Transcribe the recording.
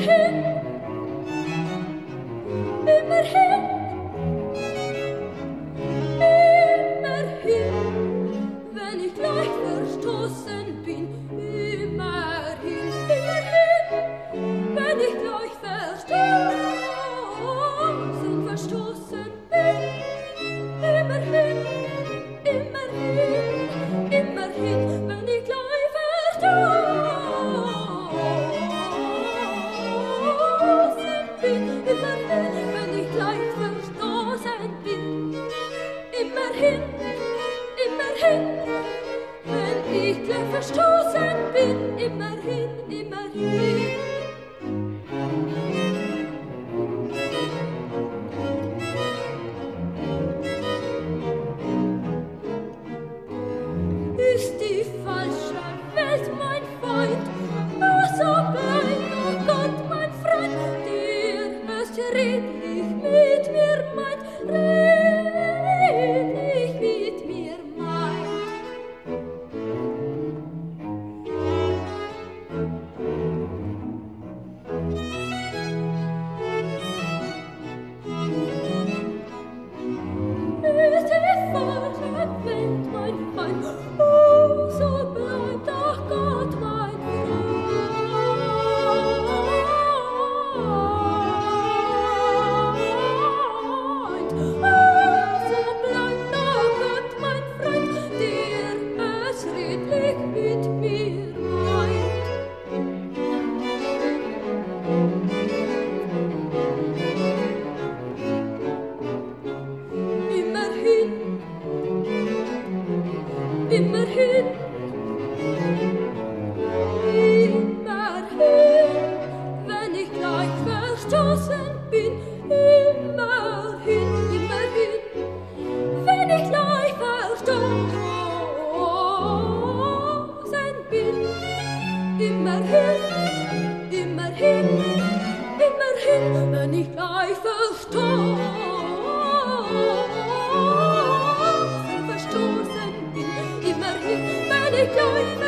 hurt. hin, immer hin, wenn ich dir verstoße. immerhin, immerhin, immerhin, wenn ich euch verstoßen, verstoßen bin, immerhin, wenn ich euch verstoßen